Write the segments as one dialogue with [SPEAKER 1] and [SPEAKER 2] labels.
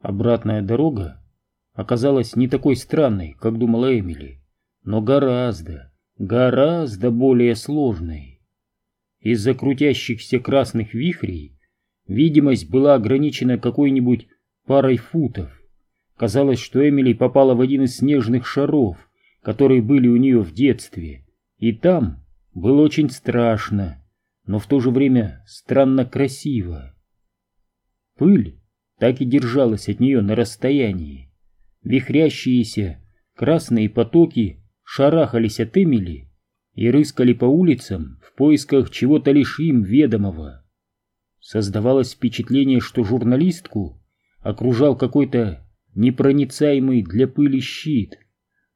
[SPEAKER 1] Обратная дорога оказалась не такой странной, как думала Эмили, но гораздо, гораздо более сложной. Из-за крутящихся красных вихрей видимость была ограничена какой-нибудь парой футов. Казалось, что Эмили попала в один из снежных шаров, которые были у нее в детстве, и там было очень страшно, но в то же время странно красиво. Пыль так и держалась от нее на расстоянии. Вихрящиеся красные потоки шарахались от Эмили и рыскали по улицам в поисках чего-то лишь им ведомого. Создавалось впечатление, что журналистку окружал какой-то непроницаемый для пыли щит,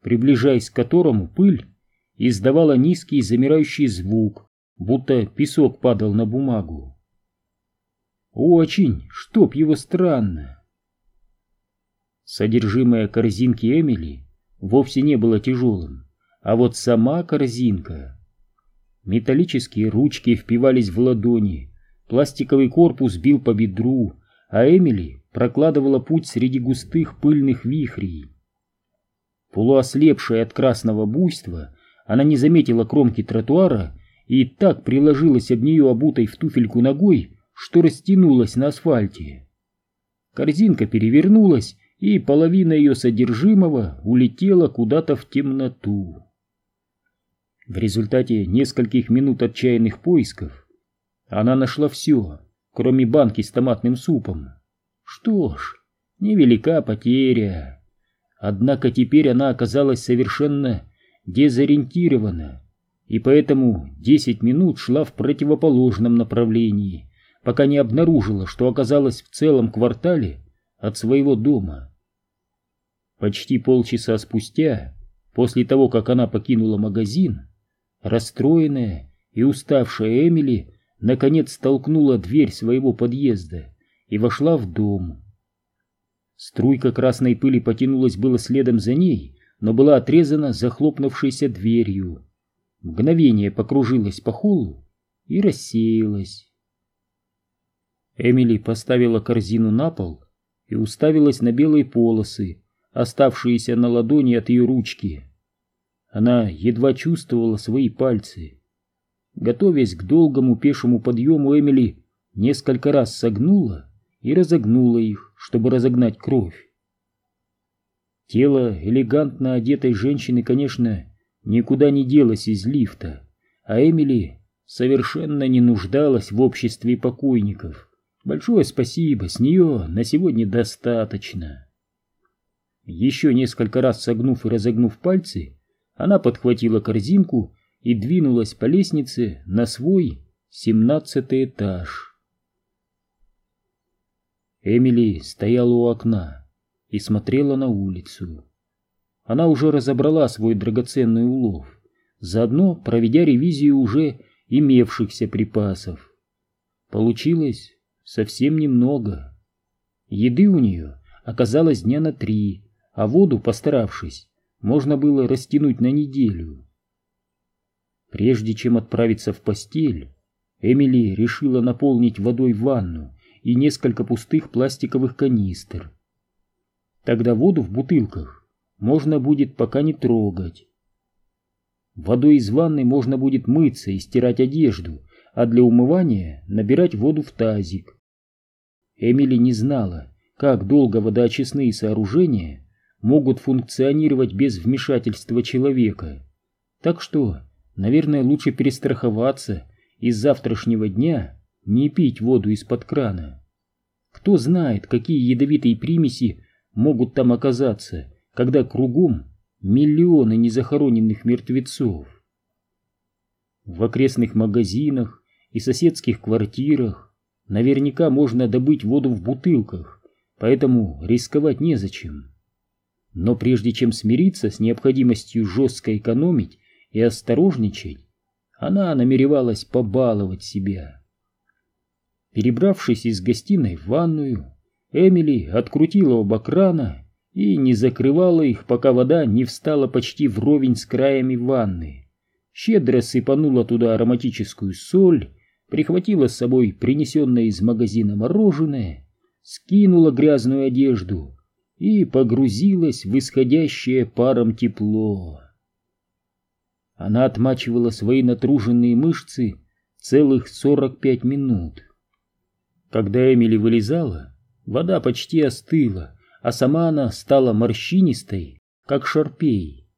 [SPEAKER 1] приближаясь к которому пыль издавала низкий замирающий звук, будто песок падал на бумагу. Очень, чтоб его странно. Содержимое корзинки Эмили вовсе не было тяжелым, а вот сама корзинка. Металлические ручки впивались в ладони, пластиковый корпус бил по бедру, а Эмили прокладывала путь среди густых пыльных вихрей. Полуослепшая от красного буйства, она не заметила кромки тротуара и так приложилась об нее обутой в туфельку ногой, что растянулась на асфальте. Корзинка перевернулась, и половина ее содержимого улетела куда-то в темноту. В результате нескольких минут отчаянных поисков она нашла все, кроме банки с томатным супом. Что ж, невелика потеря. Однако теперь она оказалась совершенно дезориентирована, и поэтому десять минут шла в противоположном направлении, пока не обнаружила, что оказалась в целом квартале от своего дома. Почти полчаса спустя, после того, как она покинула магазин, расстроенная и уставшая Эмили наконец столкнула дверь своего подъезда и вошла в дом. Струйка красной пыли потянулась было следом за ней, но была отрезана захлопнувшейся дверью. Мгновение покружилась по холлу и рассеялась. Эмили поставила корзину на пол и уставилась на белые полосы, оставшиеся на ладони от ее ручки. Она едва чувствовала свои пальцы. Готовясь к долгому пешему подъему, Эмили несколько раз согнула и разогнула их, чтобы разогнать кровь. Тело элегантно одетой женщины, конечно, никуда не делось из лифта, а Эмили совершенно не нуждалась в обществе покойников. Большое спасибо, с нее на сегодня достаточно. Еще несколько раз согнув и разогнув пальцы, она подхватила корзинку и двинулась по лестнице на свой семнадцатый этаж. Эмили стояла у окна и смотрела на улицу. Она уже разобрала свой драгоценный улов, заодно проведя ревизию уже имевшихся припасов. Получилось совсем немного. Еды у нее оказалось дня на три, а воду, постаравшись, можно было растянуть на неделю. Прежде чем отправиться в постель, Эмили решила наполнить водой ванну и несколько пустых пластиковых канистр. Тогда воду в бутылках можно будет пока не трогать. Водой из ванны можно будет мыться и стирать одежду, а для умывания набирать воду в тазик. Эмили не знала, как долго водоочистные сооружения могут функционировать без вмешательства человека. Так что, наверное, лучше перестраховаться и с завтрашнего дня не пить воду из-под крана. Кто знает, какие ядовитые примеси могут там оказаться, когда кругом миллионы незахороненных мертвецов. В окрестных магазинах и соседских квартирах наверняка можно добыть воду в бутылках, поэтому рисковать незачем. Но прежде чем смириться с необходимостью жестко экономить и осторожничать, она намеревалась побаловать себя. Перебравшись из гостиной в ванную, Эмили открутила оба крана и не закрывала их, пока вода не встала почти вровень с краями ванны. Щедро сыпанула туда ароматическую соль прихватила с собой принесенное из магазина мороженое, скинула грязную одежду и погрузилась в исходящее паром тепло. Она отмачивала свои натруженные мышцы целых сорок пять минут. Когда Эмили вылезала, вода почти остыла, а сама она стала морщинистой, как шарпей.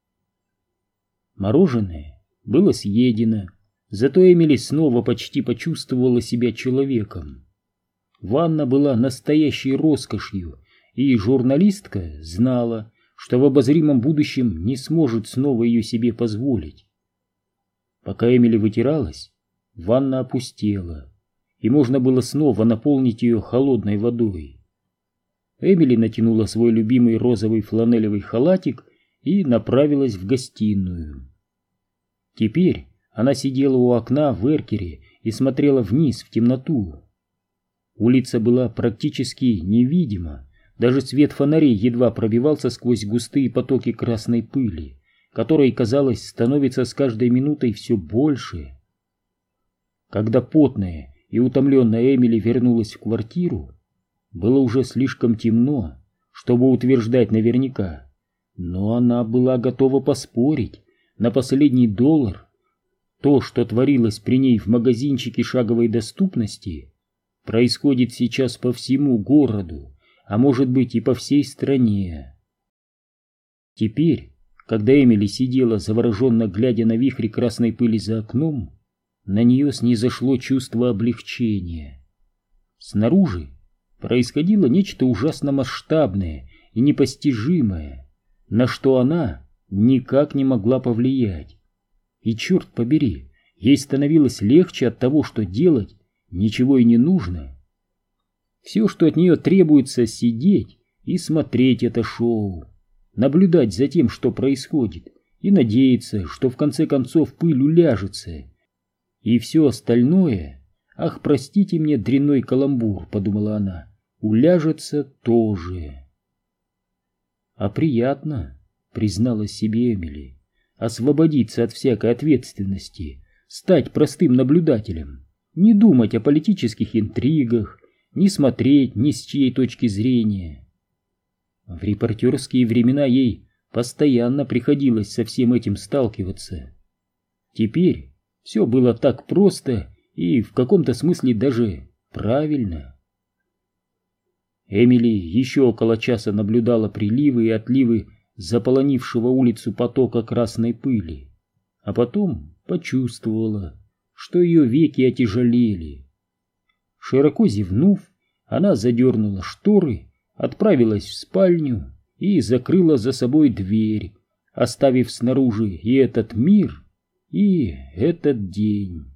[SPEAKER 1] Мороженое было съедено, зато Эмили снова почти почувствовала себя человеком. Ванна была настоящей роскошью, и журналистка знала, что в обозримом будущем не сможет снова ее себе позволить. Пока Эмили вытиралась, ванна опустела, и можно было снова наполнить ее холодной водой. Эмили натянула свой любимый розовый фланелевый халатик и направилась в гостиную. Теперь она сидела у окна в эркере и смотрела вниз в темноту. Улица была практически невидима, даже свет фонарей едва пробивался сквозь густые потоки красной пыли, которой, казалось, становится с каждой минутой все больше. Когда потная и утомленная Эмили вернулась в квартиру, было уже слишком темно, чтобы утверждать наверняка, но она была готова поспорить на последний доллар. То, что творилось при ней в магазинчике шаговой доступности, происходит сейчас по всему городу а может быть и по всей стране. Теперь, когда Эмили сидела, завороженно глядя на вихри красной пыли за окном, на нее снизошло чувство облегчения. Снаружи происходило нечто ужасно масштабное и непостижимое, на что она никак не могла повлиять. И черт побери, ей становилось легче от того, что делать ничего и не нужно. Все, что от нее требуется, сидеть и смотреть это шоу, наблюдать за тем, что происходит, и надеяться, что в конце концов пыль уляжется. И все остальное, ах, простите мне дрянной каламбур, подумала она, уляжется тоже. А приятно, призналась себе Эмили, освободиться от всякой ответственности, стать простым наблюдателем, не думать о политических интригах, ни смотреть ни с чьей точки зрения. В репортерские времена ей постоянно приходилось со всем этим сталкиваться. Теперь все было так просто и в каком-то смысле даже правильно. Эмили еще около часа наблюдала приливы и отливы заполонившего улицу потока красной пыли, а потом почувствовала, что ее веки отяжелели. Широко зевнув, она задернула шторы, отправилась в спальню и закрыла за собой дверь, оставив снаружи и этот мир, и этот день.